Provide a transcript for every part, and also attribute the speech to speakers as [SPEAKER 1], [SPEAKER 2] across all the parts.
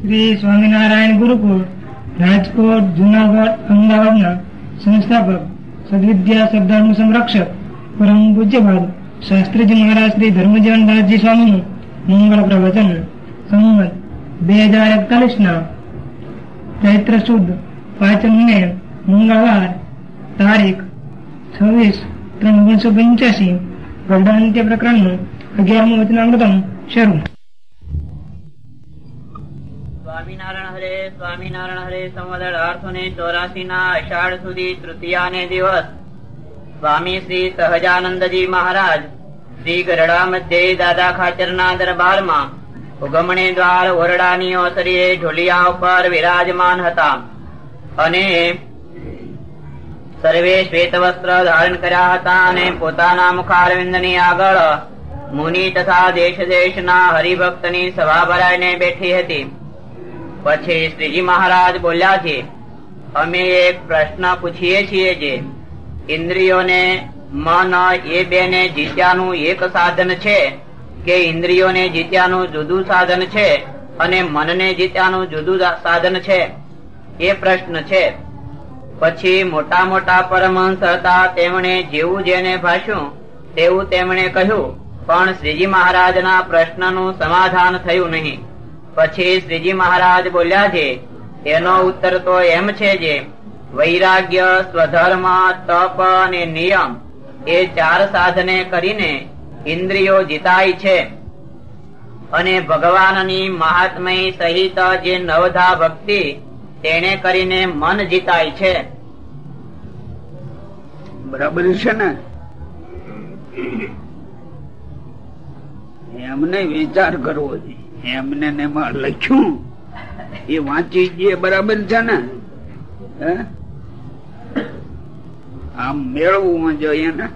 [SPEAKER 1] શ્રી સ્વામિનારાયણ ગુરુકુળ, રાજકોટ, જુનાગઢ, અમદાવાદના સંસ્થાપક, સદવિદ્યા શબ્દાનું સંરક્ષક, પરમ પૂજ્યપાદ શાસ્ત્રીજી મહારાજ શ્રી ધર્મજીવનદાસજી સ્વામીનું મંગળ પ્રવચન, સંમત બે હજાર એકતાલીસના ચૈત્ર સુદ પાંચમ મે મંગળવાર તારીખ છવ્વીસ ત્રણ ઓગણીસો પંચ્યાસી ગરડાંત્ય પ્રકરણનું અગિયારમું વચનામૃતમ શરૂ.
[SPEAKER 2] સ્વામિનારાયણ હરે સ્વામિનારાયણ હરે સંવત અઢારસો ને અષાઢ સુધી તૃતીયાને દિવસ. સ્વામી શ્રી સહજાનંદજી મહારાજ, શ્રી ગરડા મધ્ય દાદા ખાચર ના દરબારમાં ઉગમણી દ્વાર ઓરડાની ઓસરીએ ઢોલિયા ઉપર વિરાજમાન હતા અને સર્વે શ્વેત વસ્ત્ર ધારણ કર્યા હતા અને પોતાના મુખારવિંદની આગળ મુનિ તથા દેશ દેશના હરિભક્તની સભા ભરાઈને બેઠી હતી. પછી શ્રીજી મહારાજ બોલ્યા છે, અમે એક પ્રશ્ન પૂછીએ છીએ જે, ઇન્દ્રિયોને મન એ બેને જીત્યાનું એક સાધન છે કે ઇન્દ્રિયોને જીત્યાનું જુદું સાધન છે અને મનને જીત્યાનું જુદું સાધન છે? એ પ્રશ્ન છે. પછી મોટા મોટા પરમહંસ હતા તેમણે જેવું જેને ભાષ્યું, તેવું તેમણે કહ્યું, પણ શ્રીજી મહારાજના પ્રશ્નનું સમાધાન થયું નહીં. પછી શ્રીજી મહારાજ બોલ્યા છે એનો ઉત્તર તો એમ છે જે વૈરાગ્ય સ્વધર્મ તપ અને નિયમ એ ચાર સાધને કરીને ઇન્દ્રિયો જીતાય છે. અને ભગવાનની મહાત્મય સહિત જે નવધા ભક્તિ તેને કરીને મન જીતાય છે.
[SPEAKER 3] બરાબર છે ને? એમને વિચાર કરવો છે એમને ને એમાં લખ્યું. એ વાંચી જે બરાબર છે ને? આમ મેળવવું જોઈએ ને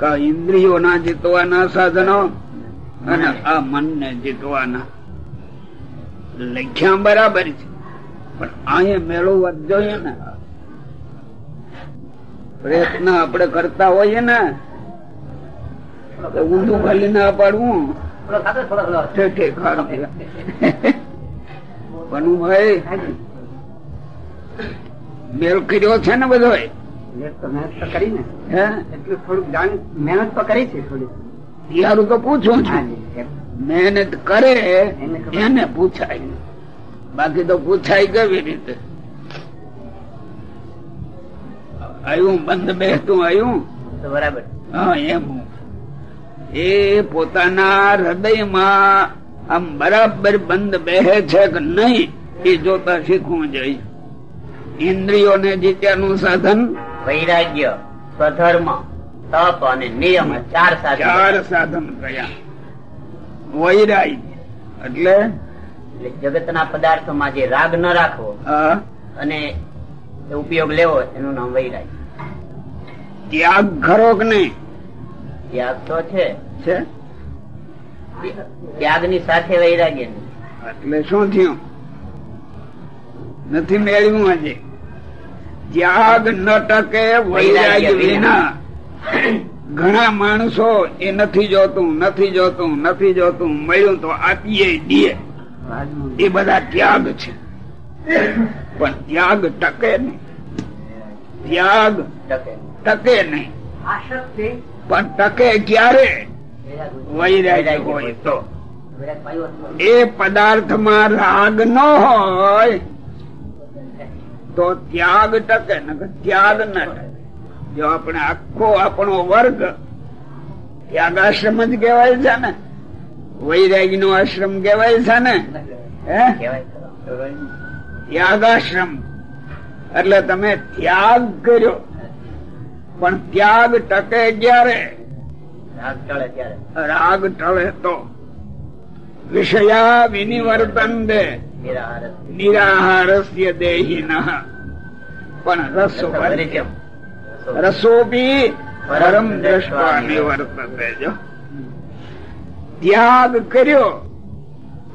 [SPEAKER 3] કા ઇન્દ્રિયો ના જીતવાના સાધનો અને આ મન ને જીતવાના. લખ્યા બરાબર છે. પણ અહીંયા મેળવવા જોઈએ ને. પ્રયત્ન આપણે કરતા હોઈએ ને ઊંધું ખાલી ના પાડવું. પનુભાઈ મેળ કર્યો છે ને બધો
[SPEAKER 4] મહેનત તો કરી ને. એટલું થોડુંક જાણ મહેનત તો કરી છે થોડી
[SPEAKER 3] યારું તો પૂછું છું. મહેનત કરે
[SPEAKER 4] એને.
[SPEAKER 3] પૂછાય. બાકી તો પૂછાય કેવી રીતે? આવ્યું બંધ બેસતું આવ્યું?
[SPEAKER 2] તો બરાબર.
[SPEAKER 3] હા એમ. એ પોતાના હૃદયમાં આમ બરાબર બંધ બેહે છે કે નહીં એ જોતા શીખવું જોઈએ. ઇન્દ્રિયોને જીત્યાનું સાધન?
[SPEAKER 2] વૈરાગ્ય સ્વધર્મ તપ અને નિયમ ચાર સાધન.
[SPEAKER 3] ચાર
[SPEAKER 2] સાધન
[SPEAKER 3] કયા વૈરાગ્ય. એટલે?
[SPEAKER 2] જગતના પદાર્થોમાં જે રાગ ન રાખવો અને ઉપયોગ લેવો એનું નામ વૈરાગ્ય.
[SPEAKER 3] ત્યાગ ખરો કે નહીં?
[SPEAKER 2] ત્યાગ તો છે.
[SPEAKER 3] છે?
[SPEAKER 2] ત્યાગની સાથે વૈરાગ્ય
[SPEAKER 3] એટલે શું થયું? નથી મેળવ્યું આજે. ત્યાગ ન ટકે વૈરાગ્ય વિના. ઘણા માણસો એ નથી જોતું નથી જોતું નથી જોતું. મળ્યું તો આપીએ દે એ બધા ત્યાગ છે. પણ ત્યાગ ટકે નહીં. ત્યાગ
[SPEAKER 2] ટકે.
[SPEAKER 3] ટકે નહીં. પણ ટકે ક્યારે? વૈરાગ્ય હોય તો. એ પદાર્થમાં રાગ ન હોય તો ત્યાગ ટકે ત્યાગ ન ટકે. જો આપણે આખો આપણો વર્ગ ત્યાગાશ્રમ જ કહેવાય છે ને? વૈરાગી નો આશ્રમ કહેવાય છે ને. ત્યાગાશ્રમ. એટલે તમે ત્યાગ કર્યો. પણ ત્યાગ ટકે ક્યારે
[SPEAKER 2] રાગ ટળે ત્યારે.
[SPEAKER 3] રાગ ટળે તો. વિષયા વિનિવર્તન દે. નિરાહારસ્ય દેહિન. પણ રસો. રસોપી પરમ દ્રષ્ટા નિવર્તન દેજો ત્યાગ કર્યો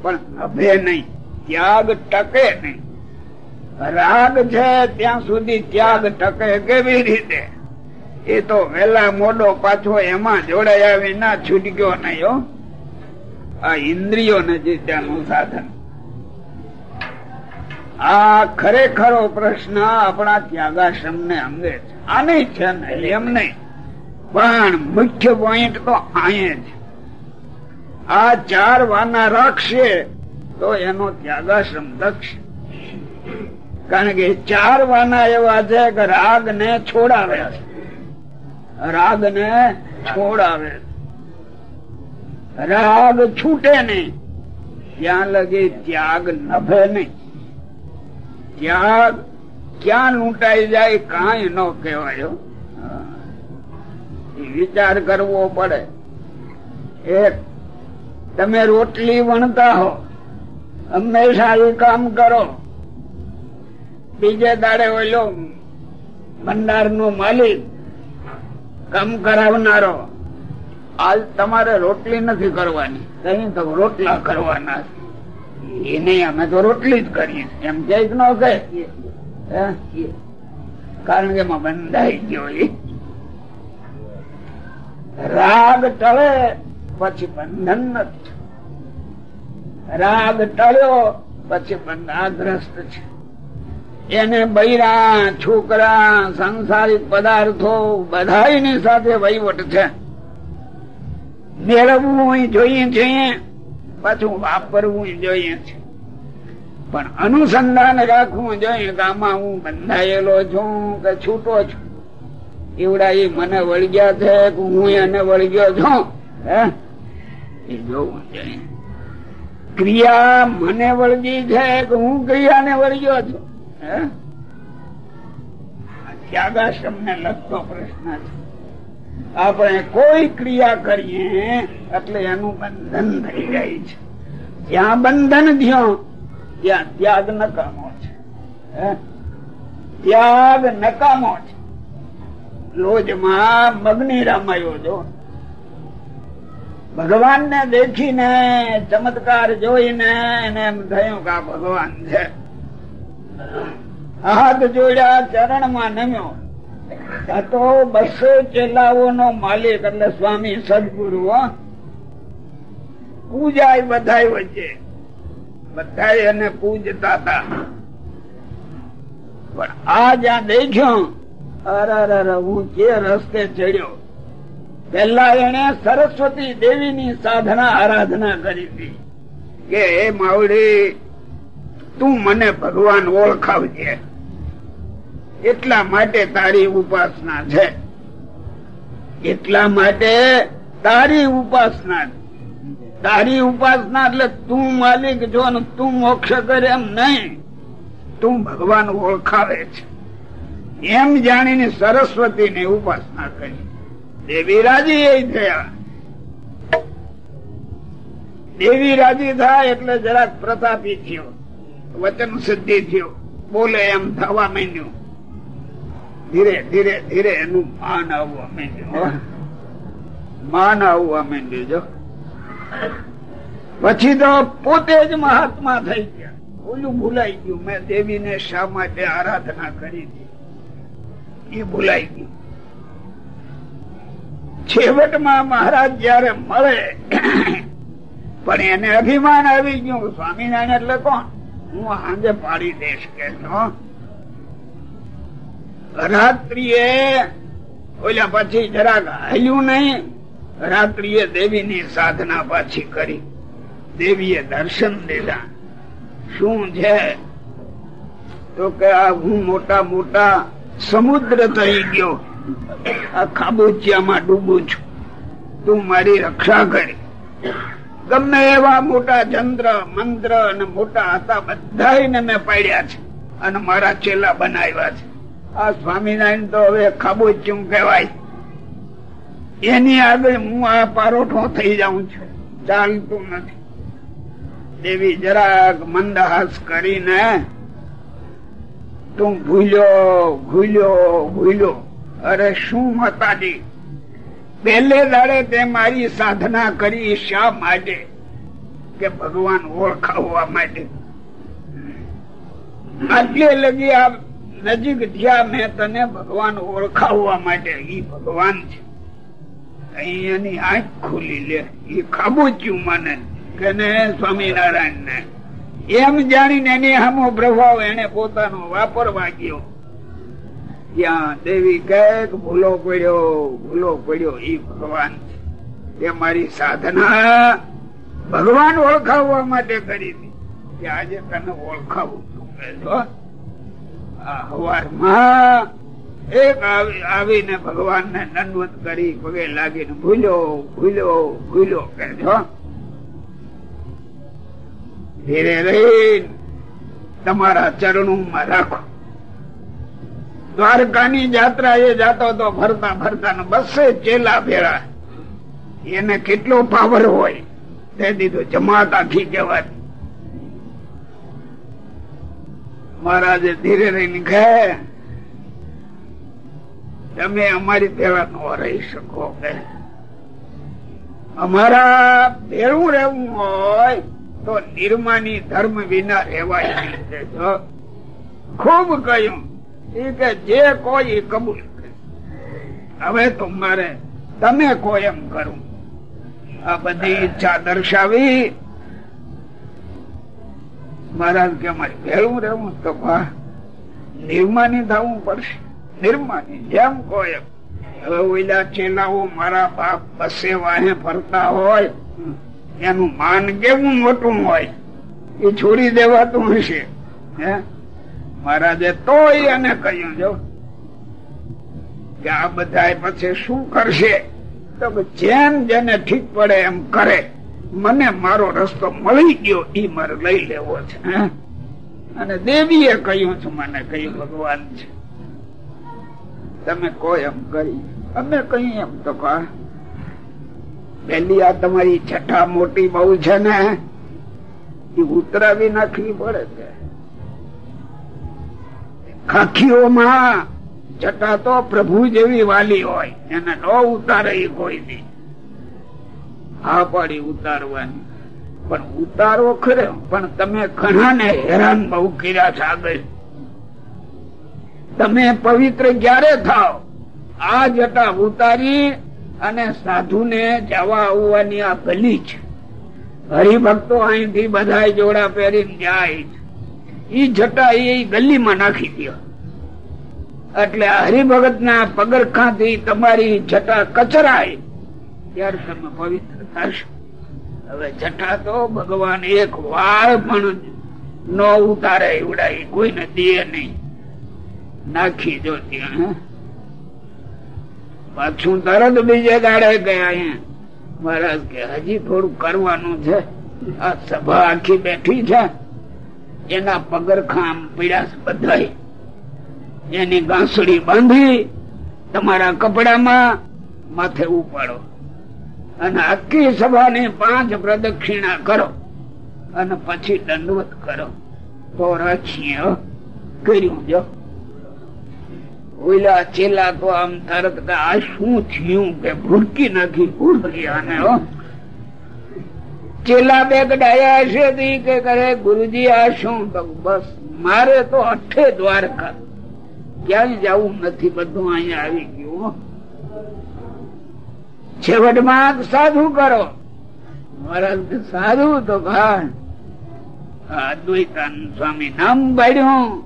[SPEAKER 3] પણ અભે નહીં. ત્યાગ ટકે નહીં. રાગ છે ત્યાં સુધી ત્યાગ ટકે કેવી રીતે? એ તો વેલા મોડો પાછો એમાં જોડાયા વિના છૂટક્યો નહીં આ ઇન્દ્રિયો ને જીત્યાનું સાધન. આ ખરેખરો પ્રશ્ન આપણા ત્યાગાશ્રમ ને અંગે છે. આને છે નહીં એમ નહીં, પણ મુખ્ય પોઈન્ટ તો આયે છે આ ચાર વાના રાખશે તો એનો ત્યાગાશ્રમ દક્ષ કારણ કે ચાર વાના એવા છે કે રાગ ને છોડાવ્યા છે. રાગ ને છોડાવે રાગ છૂટે નહીં. ત્યાં લગી ત્યાગ નભે નહીં. ત્યાગ ક્યાં લૂંટાઈ જાય કઈ ન કહેવાય વિચાર કરવો પડે. એક, તમે રોટલી વણતા હો. હંમેશા એ કામ કરો. બીજે દાડે ઓલો ભંડાર નો માલિક કામ કરાવનારો. આજ તમારે રોટલી નથી કરવાની. કઈ તો રોટલા કરવાના એને અમે તો રોટલી જ કરીએ. એમ કે ન કહે. કારણ કે એમાં બંધાઈ ગયો એ. રાગ ટળે પછી બંધન નથી. રાગ ટળ્યો પછી બંધાગ્રસ્ત છે. એને બૈરા છોકરા સંસારિક પદાર્થો બધાની સાથે વહીવટ છે. મેળવવું જોઈએ છીએ, પાછું વાપરવું જોઈએ છે. પણ અનુસંધાન રાખવું જોઈએ આમાં હું બંધાયેલો છું કે છૂટો છું. એવડા એ મને વળગ્યા છે કે હું એને વળગ્યો છું, હે? એ જોવું જોઈએ. ક્રિયા મને વળગી છે કે હું ક્રિયાને વળગ્યો છું? લગતો પ્રશ્ન છે. આપણે કોઈ ક્રિયા કરીએ એટલે એનું બંધન થઈ જાય છે. જ્યાં બંધન થયો, ત્યાં ત્યાગ નકામો છે. ત્યાગ નકામો છે. લોજમાં મગની રામાયો જો. ભગવાન ને દેખીને, ચમત્કાર જોઈને એને એમ થયું કે આ ભગવાન છે. હાથ જોડ્યા ચરણમાં નમ્યો તો બસો ચેલાઓ નો માલિક એટલે સ્વામી સદગુરુ પૂજાય બધાય વચ્ચે. બધા એને પૂજતા હતા. પણ આ જ્યાં દેખ્યો, અરે અરે હું જે રસ્તે ચડ્યો. પેલા એને સરસ્વતી દેવીની સાધના આરાધના કરી હતી. કે હે માવડી તું મને ભગવાન ઓળખાવજે. એટલા માટે તારી ઉપાસના છે. એટલા માટે તારી ઉપાસના તારી ઉપાસના એટલે તું માલિક જો તું મોક્ષ કરે એમ નહીં. તું ભગવાન ઓળખાવે છે. એમ જાણીને સરસ્વતી ની ઉપાસના કરી. દેવી રાજી એ થયા. દેવી રાજી થાય એટલે જરાક પ્રતાપી થયો. વચન સિદ્ધિ થયો. બોલે એમ થવા માંડ્યું. ધીરે ધીરે ધીરે એનું માન આવવા માંડ્યું માન આવવા માંડ્યું, જો. પછી તો પોતે જ મહાત્મા થઈ ગયા. ઓલું ભૂલાઈ ગયું. મેં દેવીને શા માટે આરાધના કરી હતી? એ ભૂલાઈ ગયું. છેવટમાં મહારાજ જયારે મળે, પણ એને અભિમાન આવી ગયું. સ્વામિનારાયણ એટલે કોણ? હું સાંજે પાડી દઈશ કે રાત્રિએ ઓલા પછી જરાક હાલ્યું નહીં. રાત્રિએ દેવીની સાધના પાછી કરી. દેવીએ દર્શન દીધા શું છે? તો કે આ હું મોટા મોટા સમુદ્ર થઈ ગયો. આ ખાબોચિયામાં ડૂબું છું. તું મારી રક્ષા કરી. ગમે એવા મોટા ચંદ્ર મંત્ર અને મોટા હતા બધા મેં પાડ્યા છે. અને મારા ચેલા બનાવ્યા છે. આ સ્વામિનારાયણ તો હવે ખાબોચ્યું કહેવાય. એની આગળ હું આ પારોઠો થઈ જાઉં છું. ચાલતું નથી. દેવી જરાક મંદહાસ કરીને તું ભૂલ્યો ભૂલ્યો ભૂલ્યો. અરે શું માતાજી? પહેલે દાડે તે મારી સાધના કરી શા માટે? કે ભગવાન ઓળખાવવા માટે? આટલે લગી આ નજીક થયા મેં તને ભગવાન ઓળખાવવા માટે. એ ભગવાન છે. અહીંયાની આંખ ખુલી લે. એ ખાબોચ્યું મને. કે સ્વામિનારાયણ ને એમ જાણીને એની સામો પ્રભાવ એને પોતાનો વાપરવા ગયો ત્યાં દેવી કંઈક ભૂલો પડ્યો ભૂલો પડ્યો એ ભગવાન એ મારી સાધના ભગવાન ઓળખાવવા માટે કરી હતી. કે આજે તને ઓળખાવું આવીને ભગવાનને દંડવત કરી પગે લાગીને ભૂલ્યો ભૂલ્યો ભૂલ્યો કે છો ધીરે રહી તમારા ચરણોમાં રાખો. દ્વારકાની જાત્રા એ જાતો તો ફરતા ફરતા બસે ચેલા ભેળા. એને કેટલો પાવર હોય તે દીધું. જમાત આખી કહેવાતી મહારાજે ધીરે રહીને કહે, તમે અમારી ભેળા ન રહી શકો કે. અમારા ભેળું રહેવું હોય તો નિર્માની ધર્મ વિના રહેવાય નહીં. ખૂબ કહ્યું. એ કે જે કોઈ કબૂલ હવે તો મારે તમે કોઈ એમ કરું. આ બધી ઈચ્છા દર્શાવી. મહારાજ કે મારે ભેળું રહેવું તો નિર્માની થવું પડશે. નિર્માની, જેમ કોઈ. હવે ઓલા ચેલાઓ મારા બાપ બસે વાહે ફરતા હોય, એનું માન કેવું મોટું હોય? એ છોડી દેવાતું હશે. હે? મહારાજે તોય એને કહ્યું, જો, કે આ બધા પછી શું કરશે? તો જેમ જેને ઠીક પડે એમ કરે. મને મારો રસ્તો મળી ગયો એ મારે લઈ લેવો છે? અને દેવીએ કહ્યું છે, મને કહ્યું, ભગવાન છે. તમે કોઈ એમ કરી, અમે કઈ એમ તો કા? પેલી આ તમારી છઠ્ઠા મોટી બહુ છે ને એ ઉતરાવી નાખવી પડે છે. ખાખીઓમાં છઠ્ઠા તો પ્રભુ જેવી વાલી હોય. એને ન ઉતારે કોઈ દી. હા પાડી ઉતારવાની. પણ ઉતારો ખરે, પણ તમે ઘણાને હેરાન બહુ કર્યા છે આગળ. તમે પવિત્ર ક્યારે થાવ? આ જટા ઉતારી અને સાધુને જવા આવવાની આ ભલી છે. હરિભક્તો અહીંથી બધા જોડા પહેરીને જાય છે. ઈ જટા એ ગલીમાં નાખી દો એટલે હરિભગત ના પગરખાથી તમારી જટા કચરાય. ત્યારે તમે પવિત્ર થશો. હવે જટા તો ભગવાન એક વાળ પણ ન ઉતારે એવડાય કોઈને દે નહીં. નાખી દો ત્યાં? પાછું તરત બીજે ગાડે ગયા અહીંયા. મહારાજ કે હજી થોડું કરવાનું છે. આ સભા આખી બેઠી છે. એના પગરખામ આમ પીડા બધાય. એની ગાંસડી બાંધી તમારા કપડામાં માથે ઉપાડો. અને આખી સભાની પાંચ પ્રદક્ષિણા કરો. અને પછી દંડવત કરો. તો રાખીએ કર્યું, જો. ઓલા ચેલા તો આમ તરત આ શું થયું કે ભૂરકી નાખી ભૂરકી ગયા ચેલા બે ગડાયા હશે કે કરે, ગુરુજી, આ શું બસ, મારે તો અઠે દ્વારકા. ક્યાંય જવું નથી, બધું અહીંયા આવી ગયું. છેવટમાં સાધુ કરો. મહારાજ સાધુ તો ભાઈ અદ્વૈતાન સ્વામી નામ પાડ્યું.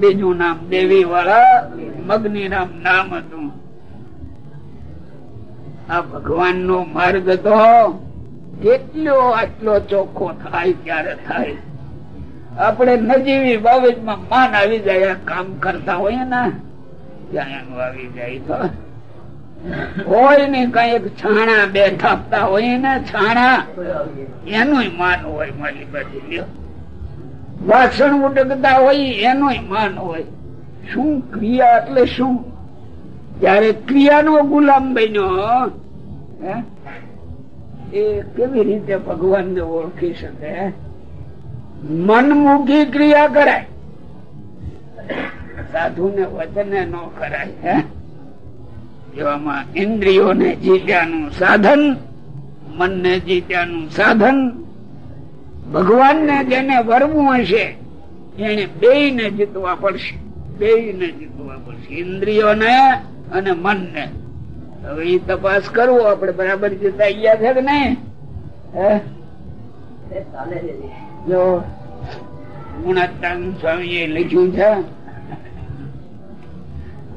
[SPEAKER 3] બીજું નામ દેવી વાળા મગની નામ નામ હતું. આ ભગવાન નો માર્ગ તો કેટલો આટલો ચોખ્ખો થાય ત્યારે થાય. આપણે નજીવી બાબતમાં માન આવી જાય કામ કરતા હોય ને, ત્યાં આવી જાય તો. હોય ને કંઈક છાણા બે થાપતા હોય ને, છાણા એનું માન હોય મારી બાજુ વાસણ ઉડકતા હોય એનું માન હોય. શું ક્રિયા એટલે શું? ત્યારે ક્રિયાનો ગુલામ બન્યો હે? એ કેવી રીતે ભગવાન ને ઓળખી શકે? મનમુખી ક્રિયા કરાય. સાધુ ને વચને ન કરાય એવામાં ઇન્દ્રિયોને જીત્યાનું સાધન, મનને જીત્યાનું સાધન, ભગવાનને જેને વરવું હશે, એને બે ને જીતવા પડશે. બે ને જીતવા પડશે. ઇન્દ્રિયોને અને મનને. હવે એ તપાસ કરવો આપડે બરાબર જીતા ગયા છે કે નહીં? જો ગુણાત્તાન સ્વામી એ લખ્યું છે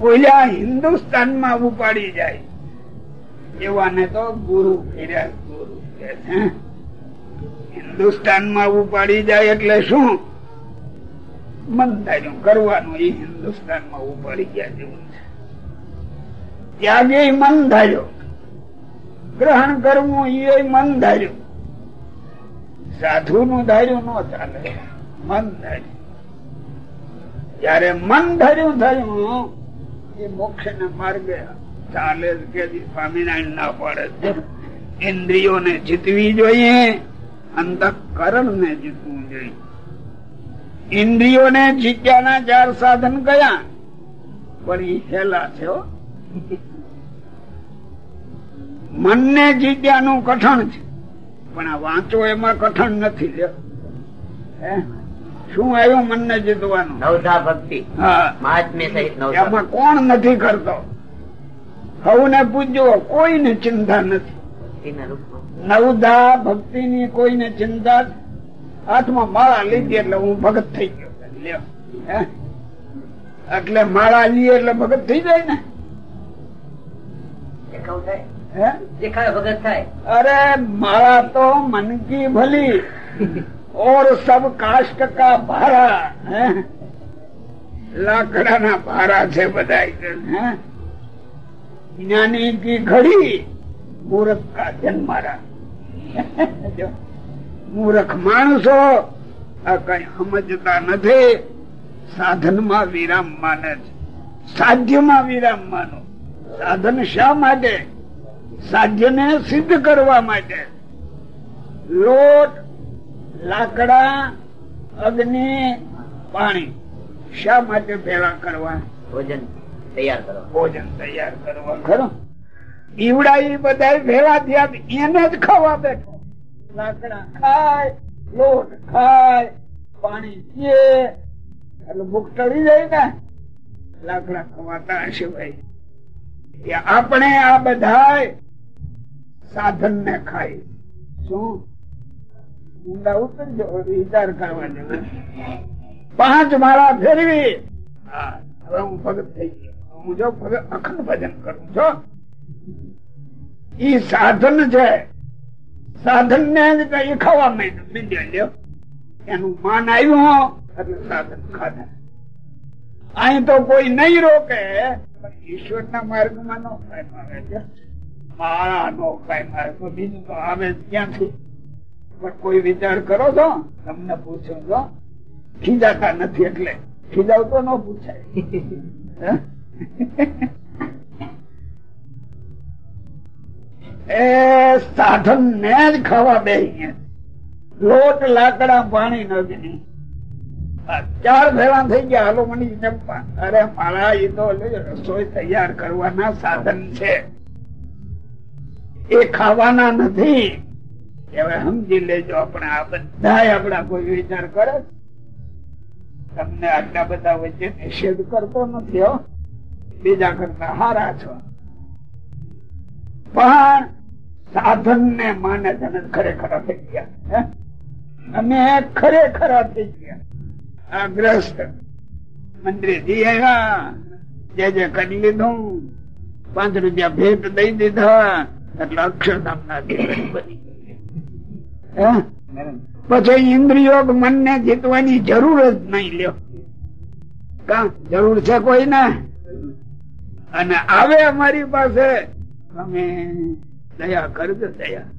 [SPEAKER 3] ઓલા હિન્દુસ્તાનમાં ઉપાડી જાય. એવાને તો ગુરુ કર્યા ગુરુ કે છે હિન્દુસ્તાનમાં ઉપાડી જાય એટલે શું? મન ધાર્યું કરવાનું એ હિન્દુસ્તાનમાં ઉપાડી ગયા જેવું છે ત્યાગે મન ધાર્યો. ગ્રહણ કરવું એ મન ધાર્યું. સાધુ નું ધાર્યું ન ચાલે, મન ધાર્યું. જયારે મન ધાર્યું થયું એ મોક્ષ ને માર્ગે ચાલે કે સ્વામિનારાયણ ના પડે ઇન્દ્રિયોને જીતવી જોઈએ અંતઃકરણ ને જીતવું જોઈએ. ઇન્દ્રિયોને જીત્યાના ચાર સાધન કયા? પણ એ હેલા છે. મનને જીત્યાનું કઠણ છે. પણ આ વાંચો એમાં કઠણ નથી? શું આવ્યું મનને જીતવાનું?
[SPEAKER 2] નવધા ભક્તિ.
[SPEAKER 3] હા.
[SPEAKER 2] મહાત્મ્ય સહિત
[SPEAKER 3] એમાં કોણ નથી કરતો? સૌને પૂજ્યો કોઈને ચિંતા નથી. નવધા ભક્તિ ની કોઈને ચિંતા હાથમાં માળા લીધી એટલે હું ભગત થઈ ગયો? એટલે માળા લઈએ એટલે ભગત થઈ જાય ને
[SPEAKER 4] દેખાવ થાય
[SPEAKER 3] હે
[SPEAKER 4] દેખાય ભગત
[SPEAKER 3] અરે મારા તો મન ભલી. ઓર સબ કાષ્ટ કા ભારા લાકડા ના ભારા છે બધા જ્ઞાની કી ઘડી મૂર્ખ કા જન્મારા મૂર્ખ માણસો આ કઈ સમજતા નથી. સાધનમાં વિરામ માને છે સાધ્યમાં વિરામ માનો સાધન શા માટે? સાધ્યને સિદ્ધ કરવા માટે. લોટ લાકડા અગ્નિ પાણી. શા માટે ભેળા કરવા?
[SPEAKER 2] ભોજન તૈયાર કરવા.
[SPEAKER 3] ભોજન તૈયાર કરવા. ખરો? ઈવડા ઈ બધા ભેગા થયા એને જ ખાવા બેઠો. લાકડા ખાય લોટ ખાય પાણી પીએ. એટલે ભૂખ ટળી જાય ને. લાકડા ખવાતા હશે ભાઈ. આપણે આ બધા સાધન ને ખાય. શું? ઊંડા ઉતરજો વિચાર કરવા જેવો. પાંચ માળા ફેરવી. હવે હું ભગત થઈ ગયો. હું જો ભગત અખંડ ભજન કરું છો ઈ સાધન છે. સાધન ને જ કઈ ખાવા માંડ્યું લ્યો. એનું માન આવ્યું એટલે સાધન ખાધા. અહીં તો કોઈ નહીં રોકે. ઈશ્વર ના માર્ગમાં નો ફાયદો આવે છે. માળા નો કાયમ આવે તો બીજું તો આવે ક્યાંથી? કોઈ વિચાર કરો છો? તમને પૂછો છો? ખીજાતા નથી એટલે ખીજાવતો ન પૂછાય. એ સાધન ને જ ખાવા બે લોટ, લાકડા, પાણી નથી ચાર ભેળા થઈ ગયા, હાલો મની જમવા. અરે મારા એ તો રસોઈ તૈયાર કરવાના સાધન છે. એ ખાવાના નથી. સમજી લેજો આપણે આ બધા આપણા કોઈ વિચાર કરે તમને આટલા બધા વચ્ચે નિષેધ કરતો નથી બીજા કરતા હારા છો. પણ સાધન ને માને તમે ખરેખર થઈ ગયા? અમે ખરેખર થઈ ગયા. આ ગ્રસ્ત મંદિરે જઈ આવ્યા, જે જે કરી લીધું, પાંચ રૂપિયા ભેટ દઈ દીધા એટલે ના પછી ઇન્દ્રિયો મન ને જીતવાની જરૂર જ નહીં લ્યો. જરૂર છે કોઈ ને અને આવે અમારી પાસે. તમે દયા કરજો દયા.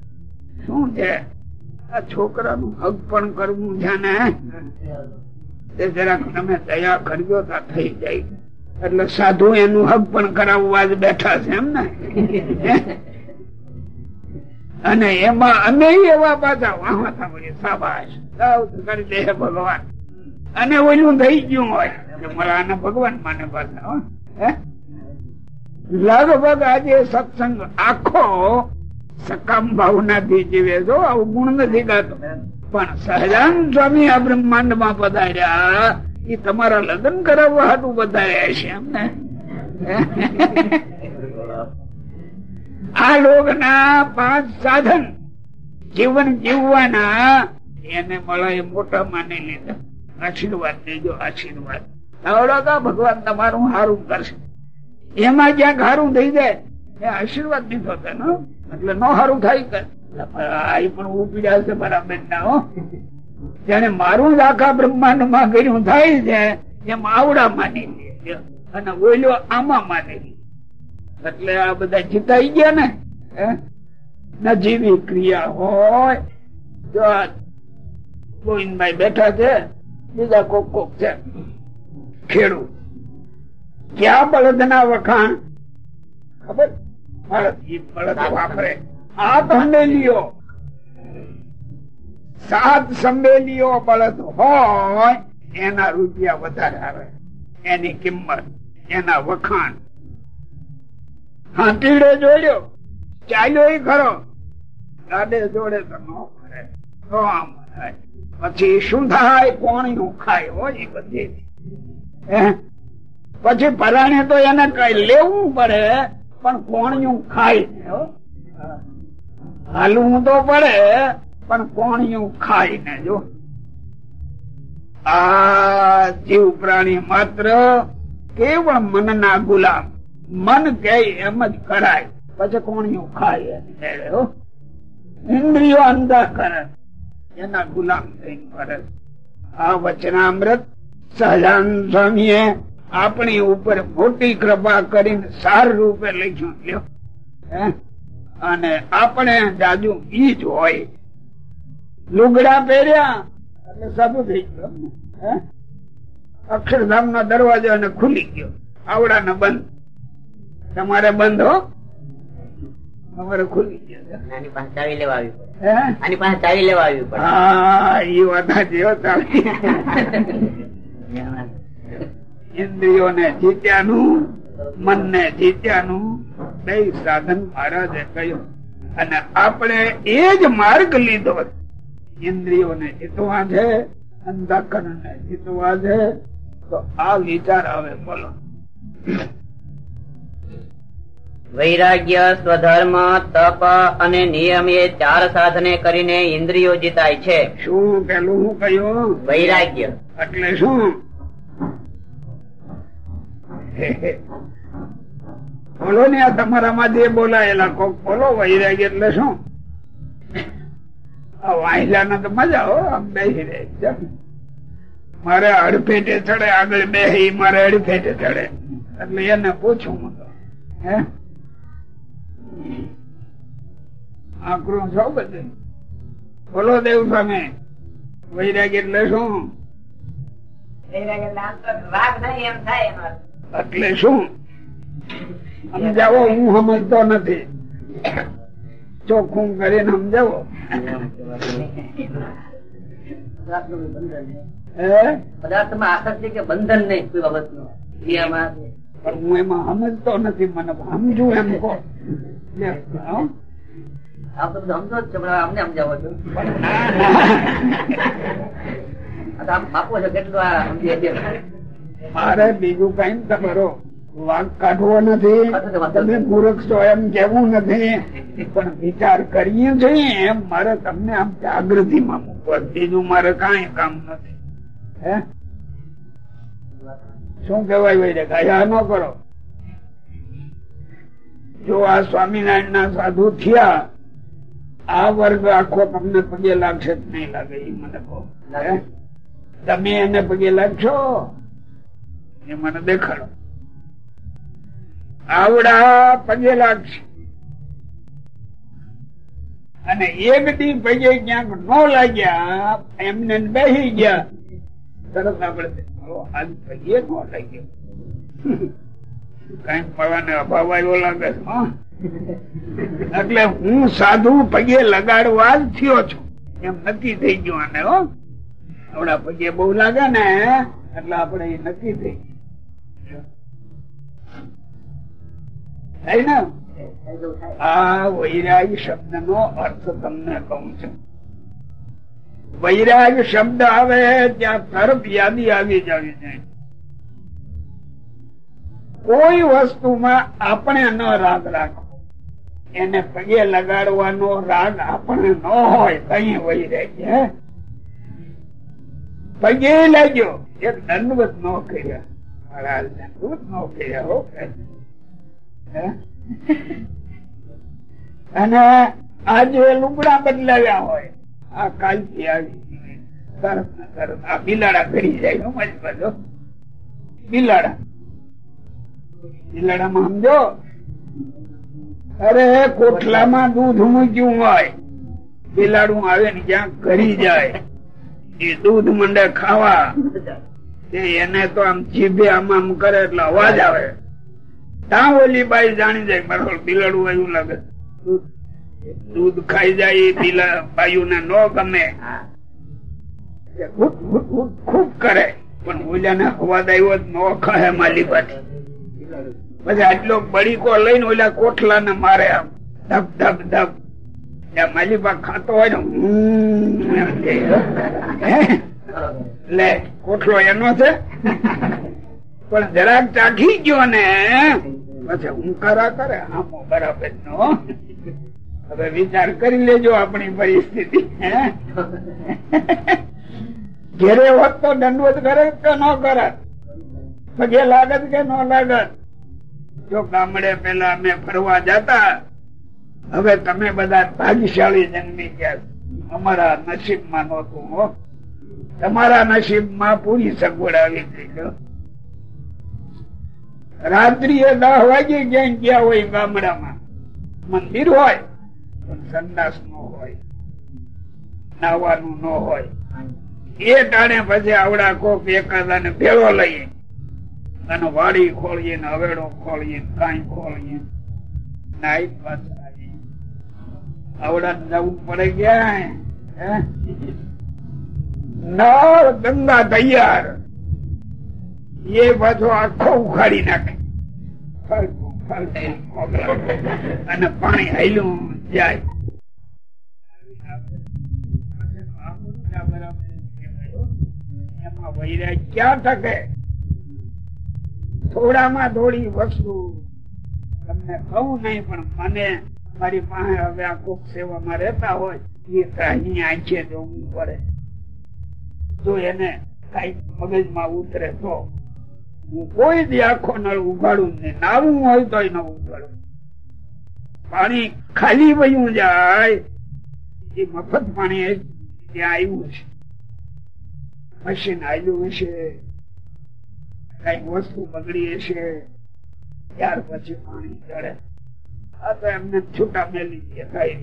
[SPEAKER 3] શું છે? આ છોકરાનું હક પણ કરવું છે ને? તે જરાક તમે દયા કરજો તો થઈ જાય. એટલે સાધુ એનું હક પણ કરાવવા જ બેઠા છે એમ ને? અને એમાં અમે એવા પાછા સાવ કરી દે ભગવાન. અને ઓલું થઈ ગયું હોય મારા આને ભગવાન માને પાછા લગભગ આજે સત્સંગ આખો સકામ ભાવનાથી જીવે છો આવું ગુણ નથી ગાતો. પણ સહજાન સ્વામી આ બ્રહ્માંડમાં પધાર્યા એ તમારા લગ્ન કરાવવા હાટું પધાર્યા છે એમને. આ લોકના પાંચ સાધન જીવન જીવવાના એને મળે મોટા માની લીધા. આશીર્વાદ દેજો, આશીર્વાદ. ભગવાન તમારું હારું કરશે. એમાં જ્યાં હારું થઈ જાય, એ આશીર્વાદ દીધો તને હો. એટલે નો સારું થાય કે આ પણ ઉપડ્યા છે બરાબર ના હો. જેને મારું જ આખા બ્રહ્માંડમાં કર્યું થાય છે, એમ આવડા માની લે અને ઓઈલો આમાં માની લે એટલે આ બધા જીતાઈ ગયા ને? નજીવી ક્રિયા હોય આ ગોવિંદભાઈ બેઠા છે, બીજા કોક કોક છે. ખેડૂત. ક્યાં બળદ ના વખાણ? ખબર? બળદ વાપરે. આપ સંમેલીઓ સાત સંમેલીઓ બળદ હોય, એના રૂપિયા વધારે આવે. એની કિંમત, એના વખાણ. હાથીડે જોડ્યો. ચાલ્યો ખરો. ગાડે જોડે તો ન ફરે. તો આમ. પછી શું થાય? કોણિયું ખાય હોય બધી. પછી પરાણે તો એને કઈ લેવું પડે, પણ કોણિયું ખાય ને હો. હાલવું તો પડે, પણ કોણિયું ખાય ને જો? આ જીવ પ્રાણી માત્ર કેવળ મનના ગુલામ મન કે એમ જ કરાય. પછી કોણિયું ખાય એની મેળે હો. ઇન્દ્રિયો અંધા કરે. એના ગુલામ થઈને કરે આ વચનામૃત સહજાન સ્વામીએ આપણી ઉપર મોટી કૃપા કરીને સાર રૂપે લખ્યું, લ્યો? અને આપણે જાજુ ઈ જ હોય. લુગડા પહેર્યા, એટલે સાધુ થઈ ગયો? અક્ષરધામ દરવાજો અને ખુલી ગયો. આવડા ને બંધ. તમારે બંધ હો. અમારે ખુલી ગયો
[SPEAKER 2] આની પાસે ચાવી લેવા આવી પડે આની પાસે ચાવી લેવા આવી પડે
[SPEAKER 3] હા એ વાત જેવો તારી. ઇન્દ્રિયોને જીત્યાનું મનને જીત્યાનું બે સાધન મહારાજે કહ્યું. અને આપણે એ જ માર્ગ લીધો ઇન્દ્રિયોને જીતવા છે અંધાકરણ ને જીતવા છે. તો આ વિચાર આવે બોલો.
[SPEAKER 2] વૈરાગ્ય સ્વધર્મ તપ અને નિયમ એ ચાર સાધને કરીને ઇન્દ્રિયો જીતાય છે.
[SPEAKER 3] શું પેલું હું કહ્યું
[SPEAKER 2] વૈરાગ્ય.
[SPEAKER 3] એટલે શું? બોલો ને આ તમારામાં જે બોલાયેલા કોક બોલો વૈરાગ્ય એટલે શું? વાહિલા ના તો મજા હો આમ બેસી રહે. મારે અડફેટે ચડે આગળ બે મારે અડફેટે ચડે. એટલે એને પૂછું હે? આકરું છો બધું. બોલો દેવ સામે વૈરાગ એટલે શું? એટલે શું? સમજાવો હું સમજતો નથી. ચોખ્ખું કરીને સમજાવો.
[SPEAKER 2] પદાર્થમાં આસક્તિ કે બંધન નહીં કોઈ બાબતનું? ક્રિયામાં
[SPEAKER 3] પણ હું એમાં સમજતો નથી મને સમજુ એમ કહો?
[SPEAKER 2] આપ તો સમજો જ છો પણ અમને સમજાવો છો છો કેટલું
[SPEAKER 3] મારે બીજું કઈ તમારો વાંક કાઢવો નથી. તમે મૂર્ખ છો એમ કેવું નથી. પણ વિચાર કરીએ છીએ એમ મારે તમને આમ જાગૃતિ માં મૂકવા. બીજું મારે કઈ કામ નથી. હે? શું કેવાય હોય ગયા ન કરો. જો આ સ્વામિનારાયણ ના સાધુ થયા આ વર્ગ આખો તમને પગે લાગશે નહીં લાગે એ મને કહો. તમે એને પગે લાગશો? એ મને દેખાડો. આવડા પગે લાગશે. અને એક દી પગે ક્યાંક ન લાગ્યા એમને બેસી ગયા. તરત આપણે "ઓ, આજ લાગે એટલે હું સાધુ પગે લગાડવા જ થયો છું. એમ નક્કી થઈ ગયું આને હો? આપડા પગે બહુ લાગે ને એટલે આપણે એ નક્કી થઈ થાય ને? આ વૈરાય શબ્દ નો અર્થ તમને કહું છું. વૈરાગ શબ્દ આવે, ત્યાં તરફ યાદી આવી જવી જાય. કોઈ વસ્તુમાં આપણે ન રાગ રાખવો એને પગે લગાડવાનો રાગ આપણે ન હોય કઈ વૈરાગ હે? પગે લાગ્યો એક દંડવત ન કર્યા. દંડવત ન કર્યા, હે? અને આજે લુગડા બદલાવ્યા હોય આ કાલથી આવી. દૂધ આવે ને જ્યાં કરી જાય. એ દૂધ મંડે ખાવા. એને તો આમ જીભે આમ આમ કરે એટલે અવાજ આવે. ત્યાં ઓલી બાઈ જાણી જાય બરોબર બિલાડું એવું લાગે. દૂધ દૂધ ખાઈ જાય પીલા બાયુ ને ન ગમે ખૂબ કરે. પણ ઓલાને અવાજ આવ્યો ન ખહે પાછી પછી આટલો બળીકો લઈને ઓલા કોઠલા ને મારે આમ ધબ ધબ ધબ. માલિબા ખાતો હોય ને? લે કોઠલો એનો છે. પણ જરાક ચાખી ગયો ને, પછી હુંકારા કરે. આમો બરાબર નો હવે વિચાર કરી લેજો આપણી પરિસ્થિતિ? ઘેરે હોત તો દંડવત કરે કે ન કરે? પગે લાગત કે ન લાગત? જો ગામડે પેલા અમે ફરવા જતા, હવે તમે બધા ભાગ્યશાળી જન્મી ગયા અમારા નસીબમાં નહોતું, હો. તમારા નસીબમાં પૂરી સગવડ આવી ગઈ રાત્રિએ દસ વાગે ક્યાંય ગયા હોય ગામડામાં. મંદિર હોય સંદાસ નો હોય, નાવાનું ન હોય. એ ટાણે પછી આવડા કોક એકાદા ને ભેળો લઈએ. અને વાડી ખોલીએ ને હવેડો ખોલીએ કાંઈ ખોલીએ નાઈ. આવડા જવું પડે ક્યાં નળ ગંગા તૈયાર. એ પાછો આખો ઉખાડી નાખે. અને પાણી હાલ્યું. જાય એમાં વૈરાગ ક્યાં થકે થોડામાં થોડી વસ્તુ તમને કહું નહીં, પણ મને મારી પાસે હવે આ સેવામાં રહેતા હોય, એ અહીં આંખે જોવું પડે. જો એને કઈ મગજમાં ઉતરે તો હું કોઈ દી આખો નળ ઉગાડું નહીં નાવું હોય તો ન ઉગાડું પાણી ખાલી વયું જાય, એ મફત પાણી ત્યાં આવ્યું છે મશીન આવ્યું હશે કઈ વસ્તુ બગડી હશે, ત્યાર પછી પાણી ચડે. આ તો એમને છૂટા મેલી દે કઈ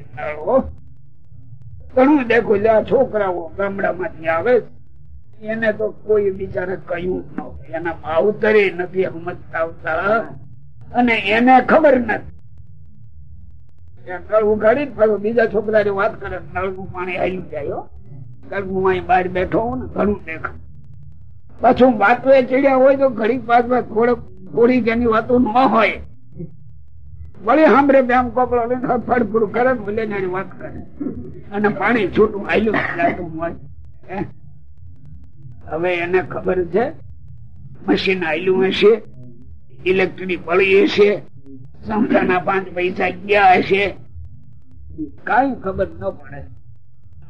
[SPEAKER 3] ઘણું દેખો આ છોકરાઓ ગામડામાંથી આવે એને તો કોઈ બિચારે કહ્યું જ ન. એના માવતરે નથી સમજતા આવતા. અને એને ખબર નથી. નળ ઉગાડી ને બીજા છોકરા વાત કરે નળનું પાણી આવી જાય. ગળગું અહીં બહાર બેઠો હું ને, ઘણું દેખાય. પાછું વાતો એ ચડ્યા હોય તો ઘડી પાછમાં થોડોક થોડી જેની વાતો ન હોય. વળી સાંભળે બે આમ કોપડો લઈને ફળફૂડ કરે ભૂલે એની વાત કરે. અને પાણી છૂટું આયલું જાતું હોય? હવે એને ખબર છે, મશીન આયલું હશે, ઇલેક્ટ્રિક બળી હશે. સંસ્થાના પાંચ પૈસા ગયા હશે. કઈ ખબર ન પડે.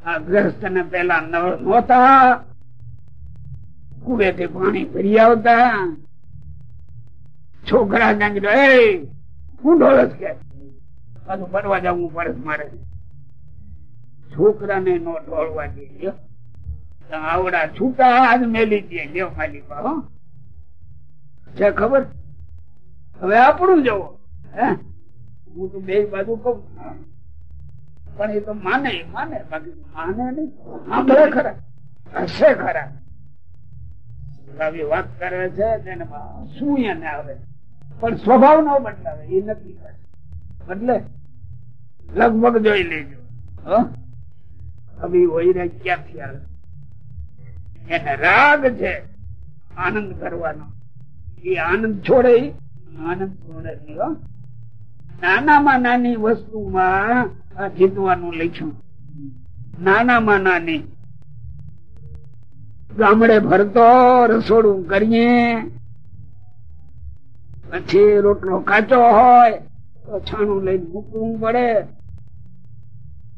[SPEAKER 3] આ ગ્રસ્ત ને પેલા નહોતા. કુવેથી પાણી ભરી આવતા. છોકરા ક્યાંક "એ, હું ઢોળસ કે. પાછું ફરવા જવું પડે મારે. છોકરાને નો ઢોળવા દે આવડા છૂટા હાથ મેલી દે. માલિક હો છે ખબર? હવે આપણું જવો. હે? તો બે બાજુ કઉ પણ એ તો માને માને, બાકી માને નહીં. ખરા. હશે ખરા. વાત કરે છે શું એને આવે? પણ સ્વભાવ નો બદલાવે, એ નથી કરે. બદલે લગભગ જોઈ લેજો? હવે વૈરાગ ક્યાંથી આવે? એને રાગ છે આનંદ કરવાનો. એ આનંદ છોડે આનંદ છોડે નહીં. નાનામાં નાની વસ્તુમાં આ જીતવાનું લખ્યું. નાનામાં નાની. ગામડે ભરતો રસોડું કરીએ. પછી રોટલો કાચો હોય તો છાણું લઈને મૂકવું પડે.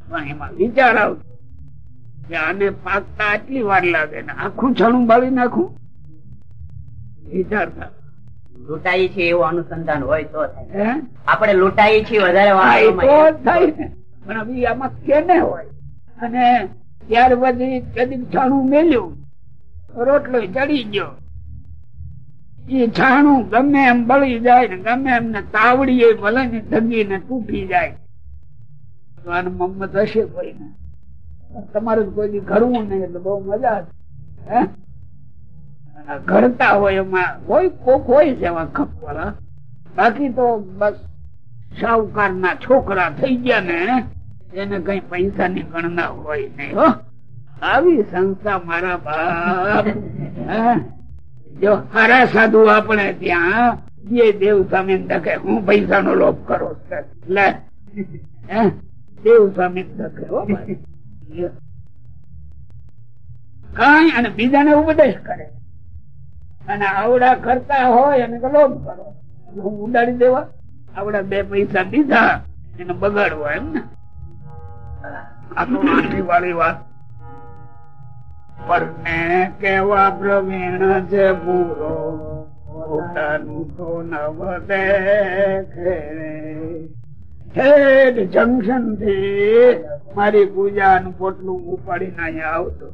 [SPEAKER 3] પણ એમાં વિચાર આવતો કે આને પાકતા આટલી વાર લાગે ને આખું છાણું બાળી નાખું? વિચાર થાય
[SPEAKER 2] લૂંટાઈ છે એવું અનુસંધાન હોય તો થાય. આપણે લૂંટાઈ છીએ વધારે
[SPEAKER 3] ને પણ હવે આમાં કેને હોય? અને ત્યાર પછી કદી છાણું મેલ્યું. રોટલો ચડી ગયો. એ છાણું ગમે એમ બળી જાય ને ગમે એમને તાવડીએ ભલે ને ધગીને તૂટી જાય. મમ્મત હશે કોઈ ને તમારું કોઈ ઘરવું નહીં એટલે બહુ મજા હે? ઘડતા હોય એમાં કોઈ કોક હોય છે એવા ખપવાળા બાકી તો બસ શાહુકાર ના છોકરા થઈ ગયા ને, એને કઈ પૈસા ની ગણના હોય નહીં, હો. આવી સંસ્થા મારા બાપ જો હારા સાધુ આપણે ત્યાં, જે દેવ સામે ધકે હું પૈસા નો લોભ કરો. લે. દેવ સામે ધકે હો. કઈ અને બીજાને ઉપદેશ કરે. અને આવડા કરતા હોય એને લોભ કરો. હું ઉડાડી દેવા. આવડા બે પૈસા દીધા એને બગાડવા એમ ને. આ તો આટલી વાળી વાત કેવા પ્રવીણ છે પૂરો પોતાનું તો નવ દેખે ઠેઠ જંકશનથી મારી પૂજા નું પોટલું ઉપાડીને અહીંયા આવતો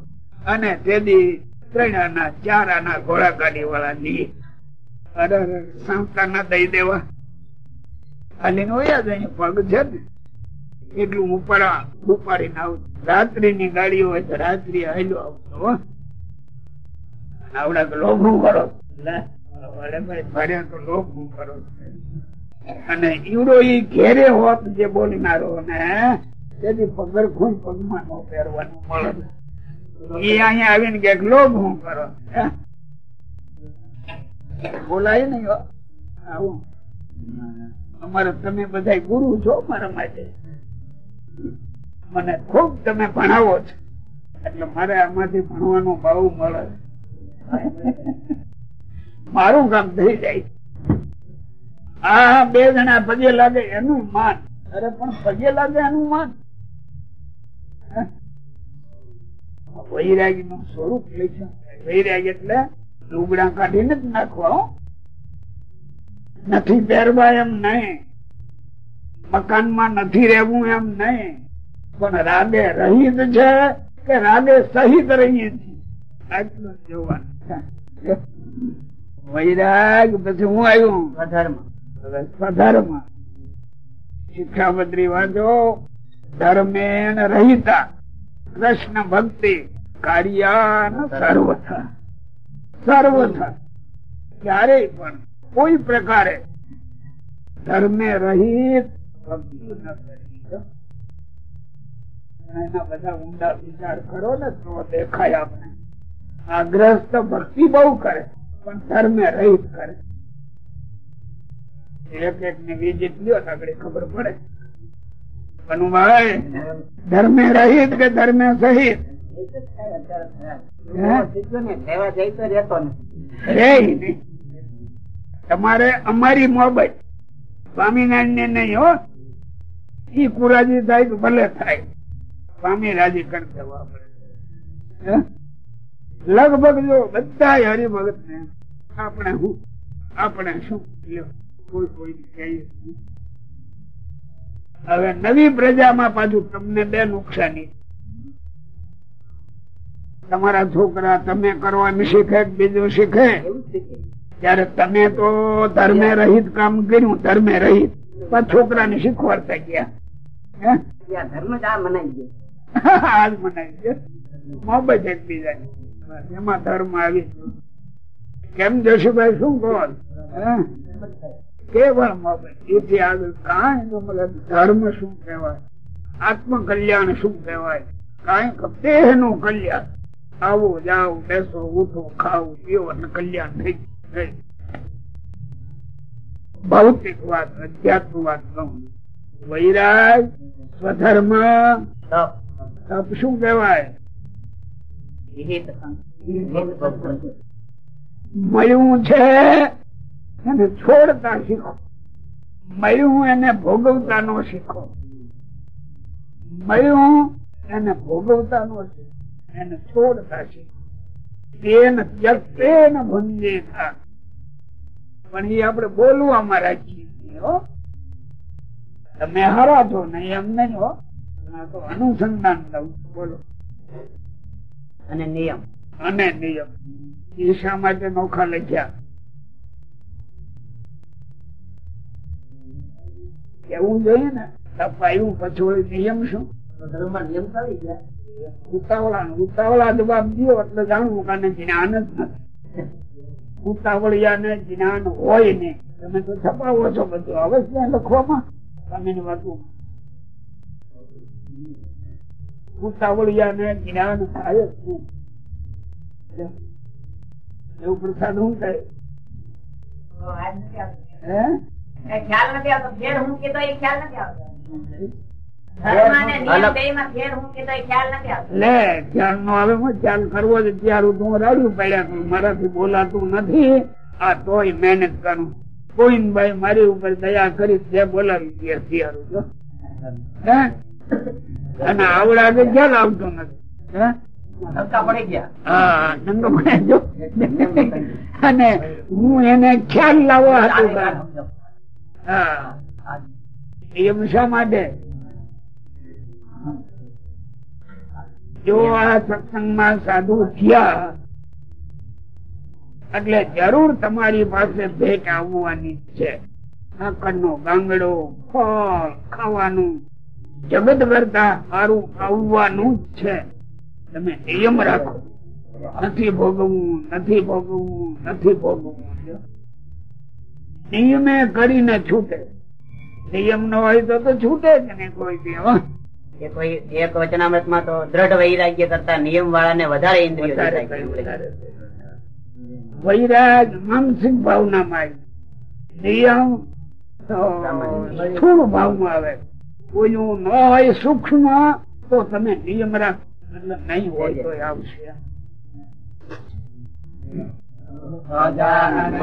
[SPEAKER 3] અને તેદી ત્રણ આના ચાર આના ઘોડા ગાડી વાળા લી અરે અરે, ના દઈ દેવા અને પગ છે ને. એટલું ઉપાડા ઉપાડીને આવતો રાત્રિ ની ગાડી હોય તો રાત્રિ હાલ્યો આવતો હો. આવડા લોભું કરો. ભર્યા તો લોભું કરો. અને ઈવડો ઈ ઘેરે હોત જે બોલનારો ને તેથી પગર ખૂન પગમાં નો પહેરવાનું મળે. એ અહીંયા આવીને કે લોભ હું કરો? બોલાય નહીં. આવું. અમારે તમે બધા ગુરુ છો મારા માટે. મને ખૂબ તમે ભણાવો છો. એટલે મારે આમાંથી ભણવાનો ભાવ મળે. મારું કામ થઈ જાય. આ બે જણા પગે લાગે એનું માન. અરે, પણ પગે લાગે એનું માન? વૈરાગી નું સ્વરૂપ લખ્યું વૈરાગ એટલે લુગડા કાઢીને જ નાખવા નથી પહેરવા એમ નહીં. મકાનમાં નથી રહેવું એમ નહીં. પણ રાગે રહિત છે કે રાગે સહિત રહીએ છીએ. આટલું જોવાનું વૈરાગ પછી હું આવ્યું? સ્વધર્મ. સ્વધર્મ. શિક્ષાપત્રી વાંચો. ધર્મે રહીતા રહિતા. કૃષ્ણ ભક્તિ કાર્યા સર્વથા સર્વથા. ક્યારેય પણ કોઈ પ્રકારે ભક્તિ એના બધા ઊંડા વિચાર કરો ને તો દેખાય આપણે આ ગ્રસ્ત બહુ કરે, પણ ધર્મે રહિત કરે. એક એક ની વિજિત લ્યો તો આગળ ખબર પડે. કનુભાઈ ધર્મે રહિત કે ધર્મે સહિત. તમારે અમારી મોબાઈલ સ્વામિનારાયણ ને નહીં હો. ઈ કુરાજી થાય તો ભલે થાય. સ્વામી રાજી કરી દેવા પડે. હે? લગભગ જો બધા હરિભગત ને આપણે હું, આપણે શું કોઈ કોઈ કહીએ. હવે નવી પ્રજામાં પાછું તમને બે નુકસાની. તમારા છોકરા તમે કરવાનું શીખે બીજું શીખે? ત્યારે તમે તો ધર્મે રહિત કામ કર્યું ધર્મે રહિત. પણ છોકરાને શીખવાડતા ગયા?
[SPEAKER 4] ધર્મ જ આ મનાઈ ગયો.
[SPEAKER 3] આજ મનાઈ ગયો. મોબત એકબીજા એમાં ધર્મ આવી ગયો. કેમ જશુભાઈ શું કહો હે? કેવળ એથી આગળ કાંઈ ન મળે. ધર્મ શું કહેવાય? આત્મ કલ્યાણ શું કહેવાય? કાંઈ દેહનું કલ્યાણ. આવો જાઓ બેસો ઉઠો ખાઓ પીવો અને કલ્યાણ થઈ ગયું. ભૌતિક વાત અધ્યાત્મ વાત કહું. વૈરાગ સ્વધર્મ
[SPEAKER 2] તપ.
[SPEAKER 3] શું કહેવાય? મળ્યું છે એને છોડતા શીખો. મળ્યું એને ભોગવતા નો શીખો. મળ્યું એને ભોગવતા નો શીખો. એને છોડતા શીખો. તેને ત્યક્તેન ભુંજે થા. પણ એ આપણે બોલવામાં રાખીએ છીએ હો. તમે હારા છો નહીં એમ નહીં હો. તો અનુસંધાન લઉં બોલો.
[SPEAKER 2] અને નિયમ.
[SPEAKER 3] અને નિયમ. ઈશા માટે નોખા લખ્યા? એવું જોઈએ ને તપાયું પછી નિયમ શું?
[SPEAKER 4] નિયમ કરી ગયા
[SPEAKER 3] ઉતાવળા ઉતાવળા જવાબ દો એટલે જાણવું કે જ્ઞાન જ નથી. ઉતાવળિયા ને જ્ઞાન હોય ને તમે તો છપાવો છો બધું. હવે ક્યાં લખવામાં? તમે વાતો ઉતાવળિયા જ્ઞાન થાય જ નહીં. એવું પ્રસાદ શું થાય? હે?
[SPEAKER 4] ખ્યાલ નથી આવતો ફેર હું કેતો એ ખ્યાલ નથી આવતો.
[SPEAKER 3] મારાથી બોલાતું નથી. આ તોય મહેનત કરું. કોઈ ભાઈ મારી ઉપર દયા કરી જે બોલાવી દે હે? અને આવડા ક્યાં ખ્યાલ આવતો નથી? હે?
[SPEAKER 4] ધક્કા પડી ગયા.
[SPEAKER 3] હા નંગો મને જો. અને હું એને ખ્યાલ લાવવા હતું એમ શા માટે? જો આ સત્સંગમાં સાધુ થયા, એટલે જરૂર તમારી પાસે ભેટ આવવાની છે. નો ગાંગડો, ફળ ખાવાનું, જગત કરતા સારું આવવાનું જ છે. તમે નિયમ રાખો. નથી ભોગવવું નથી ભોગવવું નથી ભોગવવું. નિયમે કરીને છૂટે. નિયમ નો હોય તો તો છૂટે જ નહીં કોઈ દી, હો.
[SPEAKER 2] કોઈ એક વચનામૃતમાં તો દ્રઢ વૈરાગ્ય કરતા નિયમ વાળા ને વધારે ઇન્દ્રિયો.
[SPEAKER 3] વૈરાગ માનસિક ભાવના માં નિયમ સ્થૂળ ભાવમાં આવે. કોઈનું ન હોય સૂક્ષ્મ તો તમે નિયમ રાખ. મતલબ નહીં હોય તો આવશે.
[SPEAKER 2] ભગવાન